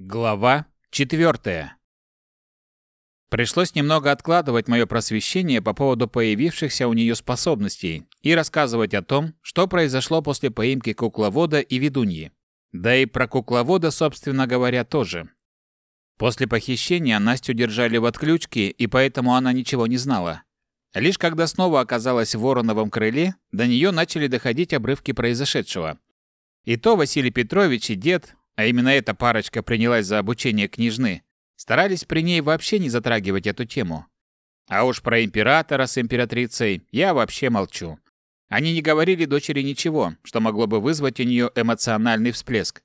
Глава четвертая. Пришлось немного откладывать мое просвещение по поводу появившихся у нее способностей и рассказывать о том, что произошло после поимки кукловода и ведуньи. Да и про кукловода, собственно говоря, тоже. После похищения Настю держали в отключке, и поэтому она ничего не знала. Лишь когда снова оказалась в Вороновом крыле, до нее начали доходить обрывки произошедшего. И то Василий Петрович и дед, а именно эта парочка принялась за обучение княжны, старались при ней вообще не затрагивать эту тему. А уж про императора с императрицей я вообще молчу. Они не говорили дочери ничего, что могло бы вызвать у нее эмоциональный всплеск.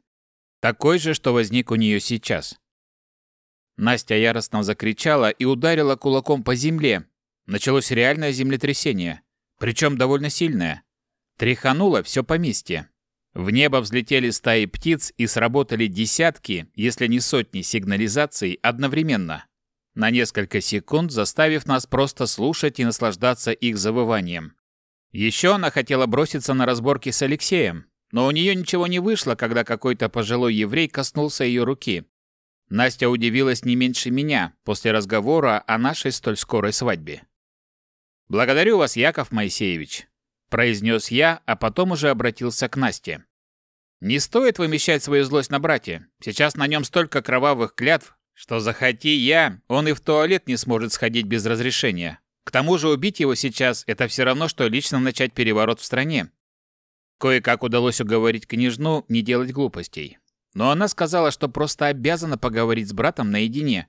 Такой же, что возник у нее сейчас. Настя яростно закричала и ударила кулаком по земле. Началось реальное землетрясение, причем довольно сильное. Тряхануло все поместье. В небо взлетели стаи птиц и сработали десятки, если не сотни сигнализаций одновременно, на несколько секунд заставив нас просто слушать и наслаждаться их завыванием. Еще она хотела броситься на разборки с Алексеем, но у нее ничего не вышло, когда какой-то пожилой еврей коснулся ее руки. Настя удивилась не меньше меня после разговора о нашей столь скорой свадьбе. «Благодарю вас, Яков Моисеевич произнес я, а потом уже обратился к Насте. Не стоит вымещать свою злость на брате. Сейчас на нем столько кровавых клятв, что захоти я, он и в туалет не сможет сходить без разрешения. К тому же убить его сейчас – это все равно, что лично начать переворот в стране. Кое-как удалось уговорить княжну не делать глупостей. Но она сказала, что просто обязана поговорить с братом наедине.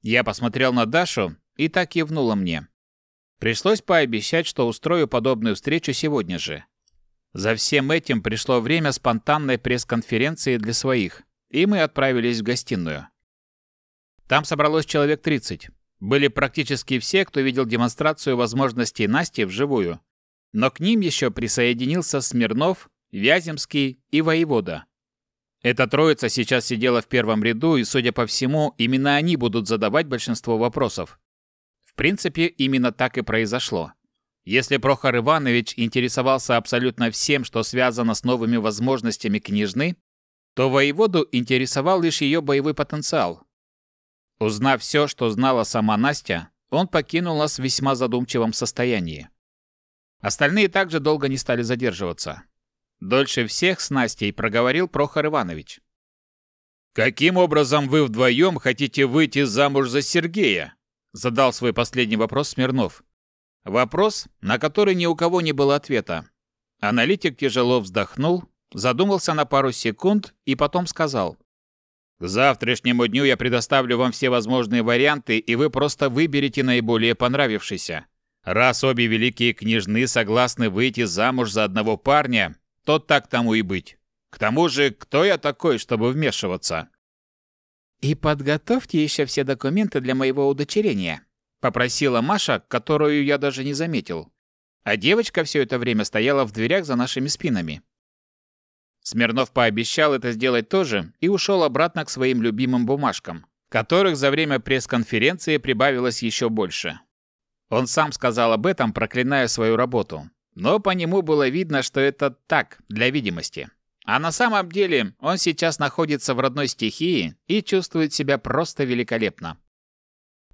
Я посмотрел на Дашу и так кивнула мне. Пришлось пообещать, что устрою подобную встречу сегодня же. За всем этим пришло время спонтанной пресс-конференции для своих, и мы отправились в гостиную. Там собралось человек 30. Были практически все, кто видел демонстрацию возможностей Насти вживую. Но к ним еще присоединился Смирнов, Вяземский и Воевода. Эта троица сейчас сидела в первом ряду, и, судя по всему, именно они будут задавать большинство вопросов. В принципе, именно так и произошло. Если Прохор Иванович интересовался абсолютно всем, что связано с новыми возможностями княжны, то воеводу интересовал лишь ее боевой потенциал. Узнав все, что знала сама Настя, он покинул нас в весьма задумчивом состоянии. Остальные также долго не стали задерживаться. Дольше всех с Настей проговорил Прохор Иванович. «Каким образом вы вдвоем хотите выйти замуж за Сергея?» Задал свой последний вопрос Смирнов. Вопрос, на который ни у кого не было ответа. Аналитик тяжело вздохнул, задумался на пару секунд и потом сказал. «К завтрашнему дню я предоставлю вам все возможные варианты, и вы просто выберете наиболее понравившийся. Раз обе великие княжны согласны выйти замуж за одного парня, то так тому и быть. К тому же, кто я такой, чтобы вмешиваться? «И подготовьте еще все документы для моего удочерения», — попросила Маша, которую я даже не заметил. А девочка все это время стояла в дверях за нашими спинами. Смирнов пообещал это сделать тоже и ушел обратно к своим любимым бумажкам, которых за время пресс-конференции прибавилось еще больше. Он сам сказал об этом, проклиная свою работу. Но по нему было видно, что это так, для видимости. А на самом деле он сейчас находится в родной стихии и чувствует себя просто великолепно.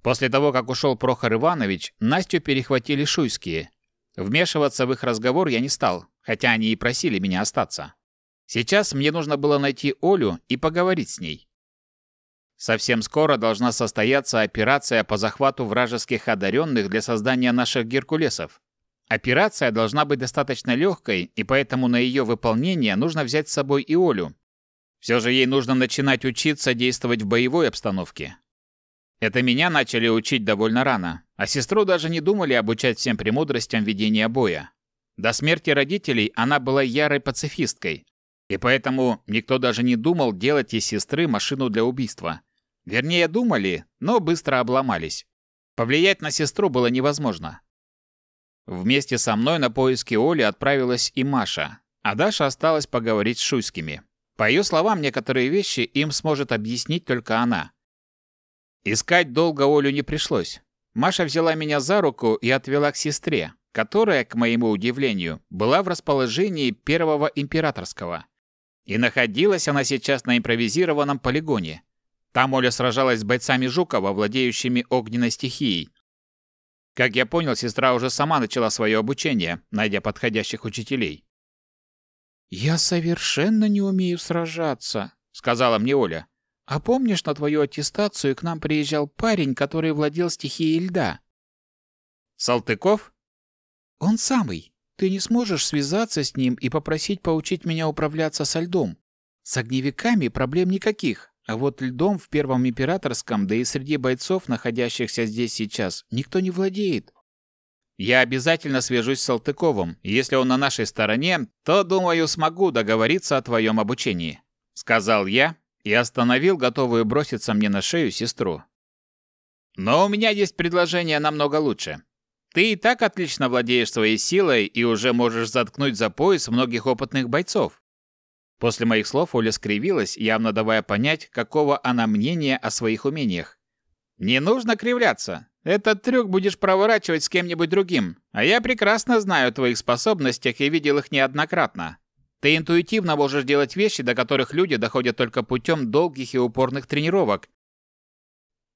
После того, как ушел Прохор Иванович, Настю перехватили шуйские. Вмешиваться в их разговор я не стал, хотя они и просили меня остаться. Сейчас мне нужно было найти Олю и поговорить с ней. Совсем скоро должна состояться операция по захвату вражеских одаренных для создания наших Геркулесов. Операция должна быть достаточно легкой, и поэтому на ее выполнение нужно взять с собой и Олю. Все же ей нужно начинать учиться действовать в боевой обстановке. Это меня начали учить довольно рано, а сестру даже не думали обучать всем премудростям ведения боя. До смерти родителей она была ярой пацифисткой, и поэтому никто даже не думал делать из сестры машину для убийства. Вернее, думали, но быстро обломались. Повлиять на сестру было невозможно. Вместе со мной на поиски Оли отправилась и Маша, а Даша осталась поговорить с Шуйскими. По ее словам, некоторые вещи им сможет объяснить только она. Искать долго Олю не пришлось. Маша взяла меня за руку и отвела к сестре, которая, к моему удивлению, была в расположении первого императорского. И находилась она сейчас на импровизированном полигоне. Там Оля сражалась с бойцами Жукова, владеющими огненной стихией. Как я понял, сестра уже сама начала свое обучение, найдя подходящих учителей. «Я совершенно не умею сражаться», — сказала мне Оля. «А помнишь, на твою аттестацию к нам приезжал парень, который владел стихией льда?» «Салтыков?» «Он самый. Ты не сможешь связаться с ним и попросить поучить меня управляться со льдом. С огневиками проблем никаких, а вот льдом в Первом Императорском, да и среди бойцов, находящихся здесь сейчас, никто не владеет. Я обязательно свяжусь с Салтыковым. Если он на нашей стороне, то, думаю, смогу договориться о твоем обучении», — сказал я и остановил готовую броситься мне на шею сестру. «Но у меня есть предложение намного лучше. Ты и так отлично владеешь своей силой и уже можешь заткнуть за пояс многих опытных бойцов. После моих слов Оля скривилась, явно давая понять, какого она мнения о своих умениях. «Не нужно кривляться. Этот трюк будешь проворачивать с кем-нибудь другим, а я прекрасно знаю о твоих способностях и видел их неоднократно. Ты интуитивно можешь делать вещи, до которых люди доходят только путем долгих и упорных тренировок.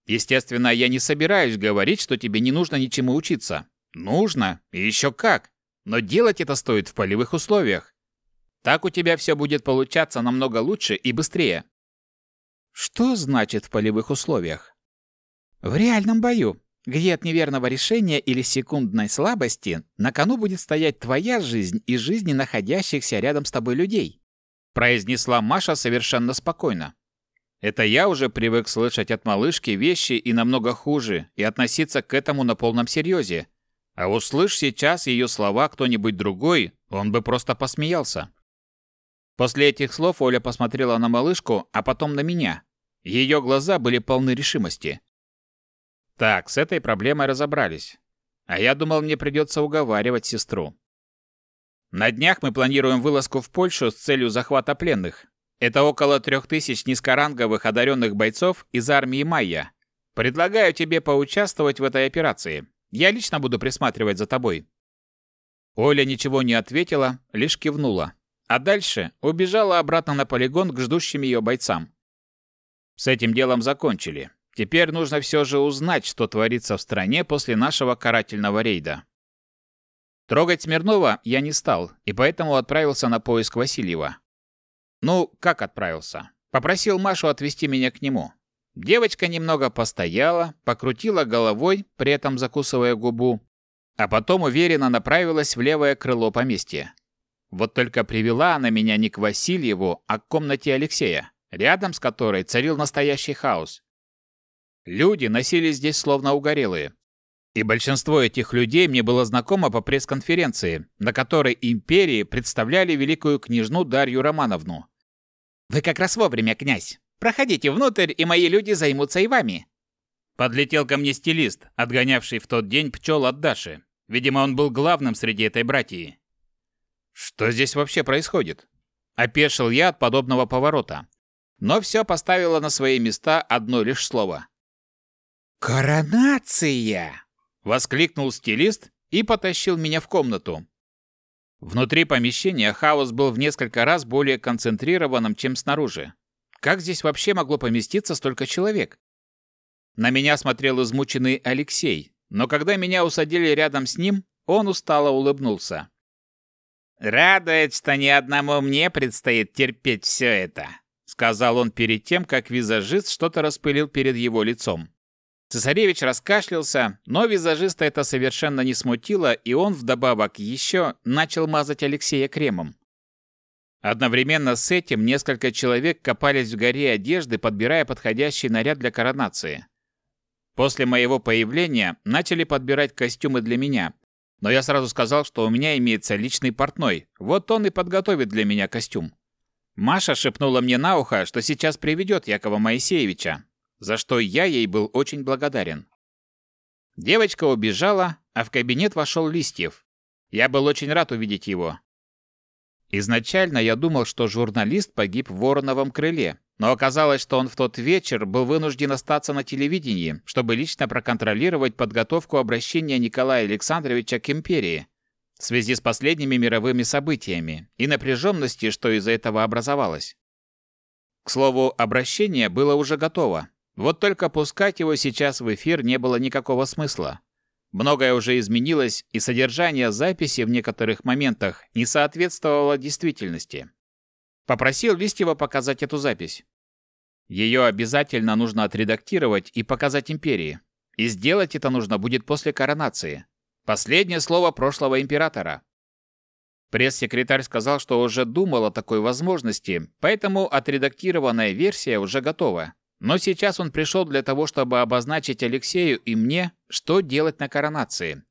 Естественно, я не собираюсь говорить, что тебе не нужно ничему учиться. Нужно, и еще как. Но делать это стоит в полевых условиях. Так у тебя все будет получаться намного лучше и быстрее. Что значит в полевых условиях? В реальном бою, где от неверного решения или секундной слабости на кону будет стоять твоя жизнь и жизни находящихся рядом с тобой людей, произнесла Маша совершенно спокойно. Это я уже привык слышать от малышки вещи и намного хуже, и относиться к этому на полном серьезе. А услышь сейчас ее слова кто-нибудь другой, он бы просто посмеялся. После этих слов Оля посмотрела на малышку, а потом на меня. Ее глаза были полны решимости. Так, с этой проблемой разобрались. А я думал, мне придется уговаривать сестру. На днях мы планируем вылазку в Польшу с целью захвата пленных. Это около трех тысяч низкоранговых одаренных бойцов из армии Майя. Предлагаю тебе поучаствовать в этой операции. Я лично буду присматривать за тобой. Оля ничего не ответила, лишь кивнула а дальше убежала обратно на полигон к ждущим ее бойцам. С этим делом закончили. Теперь нужно все же узнать, что творится в стране после нашего карательного рейда. Трогать Смирнова я не стал, и поэтому отправился на поиск Васильева. Ну, как отправился? Попросил Машу отвезти меня к нему. Девочка немного постояла, покрутила головой, при этом закусывая губу, а потом уверенно направилась в левое крыло поместья. Вот только привела она меня не к Васильеву, а к комнате Алексея, рядом с которой царил настоящий хаос. Люди носились здесь словно угорелые. И большинство этих людей мне было знакомо по пресс-конференции, на которой империи представляли великую княжну Дарью Романовну. «Вы как раз вовремя, князь. Проходите внутрь, и мои люди займутся и вами». Подлетел ко мне стилист, отгонявший в тот день пчел от Даши. Видимо, он был главным среди этой братьи. Что здесь вообще происходит? Опешил я от подобного поворота. Но все поставило на свои места одно лишь слово. «Коронация!» — воскликнул стилист и потащил меня в комнату. Внутри помещения хаос был в несколько раз более концентрированным, чем снаружи. Как здесь вообще могло поместиться столько человек? На меня смотрел измученный Алексей, но когда меня усадили рядом с ним, он устало улыбнулся. «Радует, что ни одному мне предстоит терпеть все это», сказал он перед тем, как визажист что-то распылил перед его лицом. Цесаревич раскашлялся, но визажиста это совершенно не смутило, и он вдобавок еще начал мазать Алексея кремом. Одновременно с этим несколько человек копались в горе одежды, подбирая подходящий наряд для коронации. После моего появления начали подбирать костюмы для меня, но я сразу сказал, что у меня имеется личный портной. Вот он и подготовит для меня костюм. Маша шепнула мне на ухо, что сейчас приведет Якова Моисеевича, за что я ей был очень благодарен. Девочка убежала, а в кабинет вошел Листьев. Я был очень рад увидеть его. Изначально я думал, что журналист погиб в Вороновом крыле, но оказалось, что он в тот вечер был вынужден остаться на телевидении, чтобы лично проконтролировать подготовку обращения Николая Александровича к империи в связи с последними мировыми событиями и напряженности, что из-за этого образовалось. К слову, обращение было уже готово. Вот только пускать его сейчас в эфир не было никакого смысла. Многое уже изменилось, и содержание записи в некоторых моментах не соответствовало действительности. Попросил Листьева показать эту запись. Ее обязательно нужно отредактировать и показать империи. И сделать это нужно будет после коронации. Последнее слово прошлого императора. Пресс-секретарь сказал, что уже думал о такой возможности, поэтому отредактированная версия уже готова. Но сейчас он пришел для того, чтобы обозначить Алексею и мне, что делать на коронации.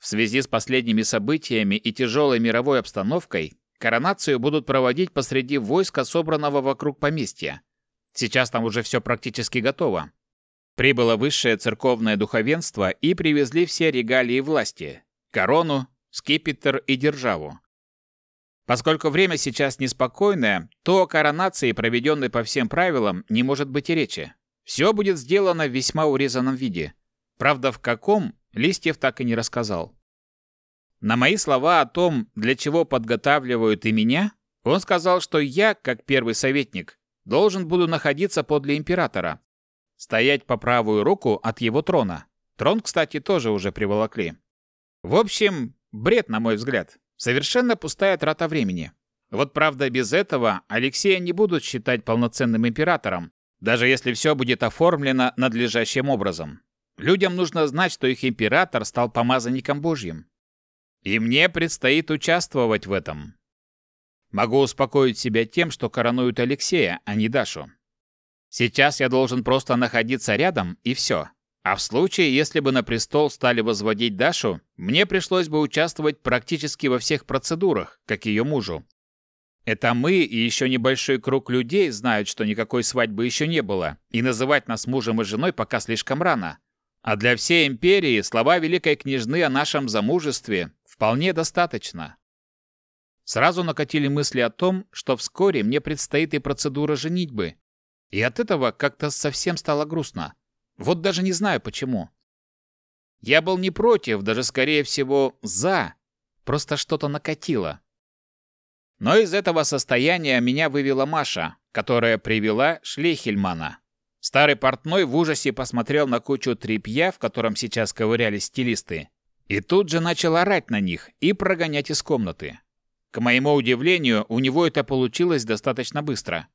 В связи с последними событиями и тяжелой мировой обстановкой, коронацию будут проводить посреди войска, собранного вокруг поместья. Сейчас там уже все практически готово. Прибыло высшее церковное духовенство и привезли все регалии власти – корону, скипетр и державу. Поскольку время сейчас неспокойное, то о коронации, проведенной по всем правилам, не может быть и речи. Все будет сделано в весьма урезанном виде. Правда, в каком, Листьев так и не рассказал. На мои слова о том, для чего подготавливают и меня, он сказал, что я, как первый советник, должен буду находиться подле императора, стоять по правую руку от его трона. Трон, кстати, тоже уже приволокли. В общем, бред, на мой взгляд. Совершенно пустая трата времени. Вот правда, без этого Алексея не будут считать полноценным императором, даже если все будет оформлено надлежащим образом. Людям нужно знать, что их император стал помазанником Божьим. И мне предстоит участвовать в этом. Могу успокоить себя тем, что коронуют Алексея, а не Дашу. Сейчас я должен просто находиться рядом, и все. А в случае, если бы на престол стали возводить Дашу, мне пришлось бы участвовать практически во всех процедурах, как ее мужу. Это мы и еще небольшой круг людей знают, что никакой свадьбы еще не было, и называть нас мужем и женой пока слишком рано. А для всей империи слова великой княжны о нашем замужестве вполне достаточно. Сразу накатили мысли о том, что вскоре мне предстоит и процедура женитьбы. И от этого как-то совсем стало грустно. Вот даже не знаю почему. Я был не против, даже скорее всего за. Просто что-то накатило. Но из этого состояния меня вывела Маша, которая привела Шлейхельмана. Старый портной в ужасе посмотрел на кучу тряпья, в котором сейчас ковырялись стилисты, и тут же начал орать на них и прогонять из комнаты. К моему удивлению, у него это получилось достаточно быстро.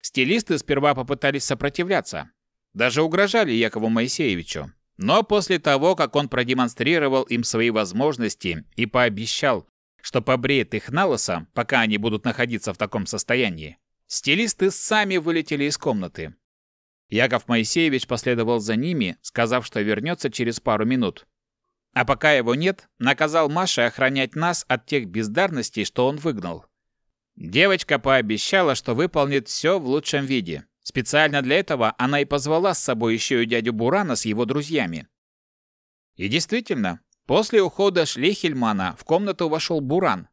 Стилисты сперва попытались сопротивляться, даже угрожали Якову Моисеевичу. Но после того, как он продемонстрировал им свои возможности и пообещал, что побреет их на лысо, пока они будут находиться в таком состоянии, стилисты сами вылетели из комнаты. Яков Моисеевич последовал за ними, сказав, что вернется через пару минут. А пока его нет, наказал Маше охранять нас от тех бездарностей, что он выгнал. Девочка пообещала, что выполнит все в лучшем виде. Специально для этого она и позвала с собой еще и дядю Бурана с его друзьями. И действительно, после ухода Шлейхельмана в комнату вошел Буран.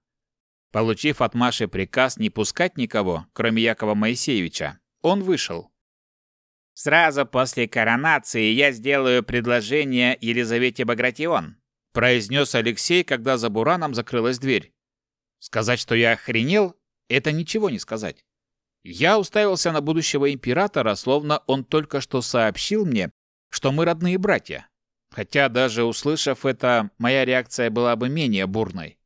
Получив от Маши приказ не пускать никого, кроме Якова Моисеевича, он вышел. «Сразу после коронации я сделаю предложение Елизавете Багратион», произнес Алексей, когда за Бураном закрылась дверь. Сказать, что я охренел, это ничего не сказать. Я уставился на будущего императора, словно он только что сообщил мне, что мы родные братья. Хотя даже услышав это, моя реакция была бы менее бурной.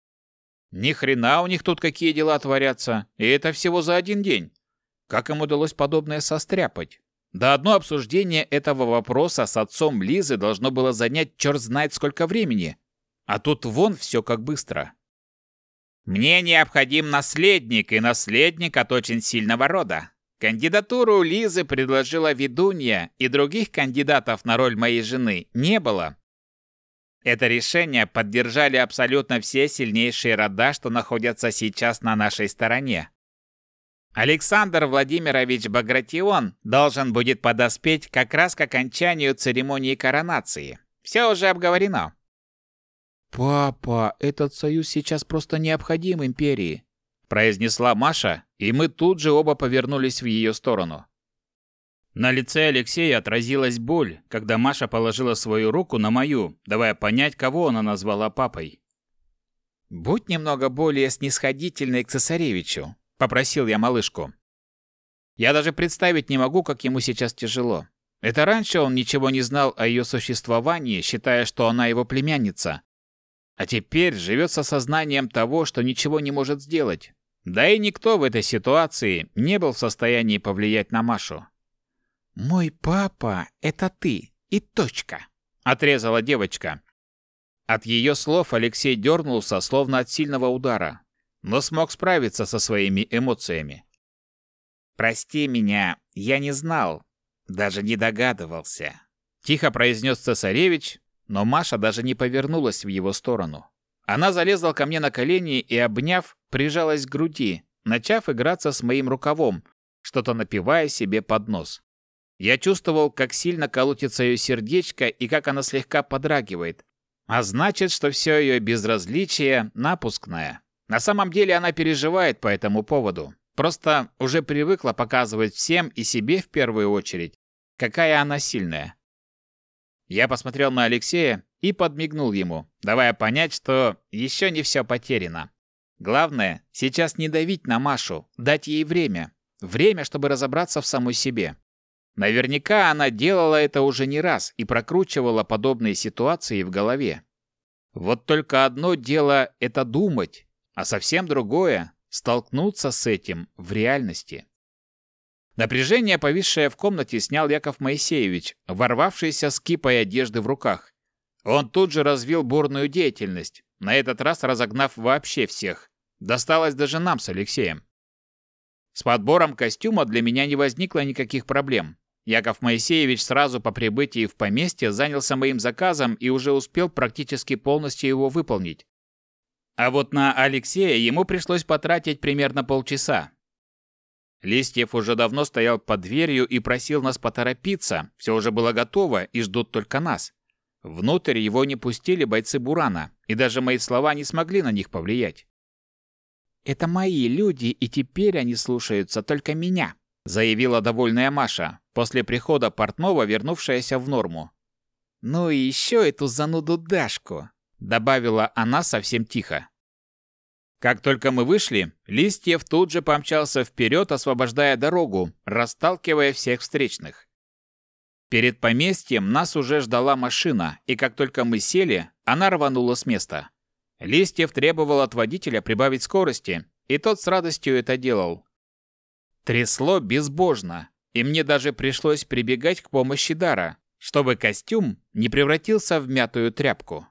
Ни хрена у них тут какие дела творятся, и это всего за один день. Как им удалось подобное состряпать? Да одно обсуждение этого вопроса с отцом Лизы должно было занять черт знает сколько времени. А тут вон все как быстро. Мне необходим наследник, и наследник от очень сильного рода. Кандидатуру Лизы предложила ведунья, и других кандидатов на роль моей жены не было. Это решение поддержали абсолютно все сильнейшие рода, что находятся сейчас на нашей стороне. Александр Владимирович Багратион должен будет подоспеть как раз к окончанию церемонии коронации. Все уже обговорено. «Папа, этот союз сейчас просто необходим империи», произнесла Маша, и мы тут же оба повернулись в ее сторону. На лице Алексея отразилась боль, когда Маша положила свою руку на мою, давая понять, кого она назвала папой. «Будь немного более снисходительной к цесаревичу», — попросил я малышку. Я даже представить не могу, как ему сейчас тяжело. Это раньше он ничего не знал о ее существовании, считая, что она его племянница. А теперь живет с осознанием того, что ничего не может сделать. Да и никто в этой ситуации не был в состоянии повлиять на Машу. «Мой папа — это ты, и точка», — отрезала девочка. От ее слов Алексей дернулся, словно от сильного удара, но смог справиться со своими эмоциями. «Прости меня, я не знал, даже не догадывался», — тихо произнес цесаревич, но Маша даже не повернулась в его сторону. Она залезла ко мне на колени и, обняв, прижалась к груди, начав играться с моим рукавом, что-то напивая себе под нос. Я чувствовал, как сильно колотится ее сердечко и как она слегка подрагивает. А значит, что все ее безразличие напускное. На самом деле она переживает по этому поводу. Просто уже привыкла показывать всем и себе в первую очередь, какая она сильная. Я посмотрел на Алексея и подмигнул ему, давая понять, что еще не все потеряно. Главное, сейчас не давить на Машу, дать ей время. Время, чтобы разобраться в самой себе. Наверняка она делала это уже не раз и прокручивала подобные ситуации в голове. Вот только одно дело – это думать, а совсем другое – столкнуться с этим в реальности. Напряжение, повисшее в комнате, снял Яков Моисеевич, ворвавшийся с кипой одежды в руках. Он тут же развил бурную деятельность, на этот раз разогнав вообще всех. Досталось даже нам с Алексеем. С подбором костюма для меня не возникло никаких проблем. Яков Моисеевич сразу по прибытии в поместье занялся моим заказом и уже успел практически полностью его выполнить. А вот на Алексея ему пришлось потратить примерно полчаса, Листьев уже давно стоял под дверью и просил нас поторопиться. Все уже было готово и ждут только нас. Внутрь его не пустили бойцы Бурана, и даже мои слова не смогли на них повлиять. «Это мои люди, и теперь они слушаются только меня», заявила довольная Маша, после прихода портного, вернувшаяся в норму. «Ну и еще эту зануду Дашку», добавила она совсем тихо. Как только мы вышли, Листьев тут же помчался вперед, освобождая дорогу, расталкивая всех встречных. Перед поместьем нас уже ждала машина, и как только мы сели, она рванула с места. Листьев требовал от водителя прибавить скорости, и тот с радостью это делал. Трясло безбожно, и мне даже пришлось прибегать к помощи Дара, чтобы костюм не превратился в мятую тряпку.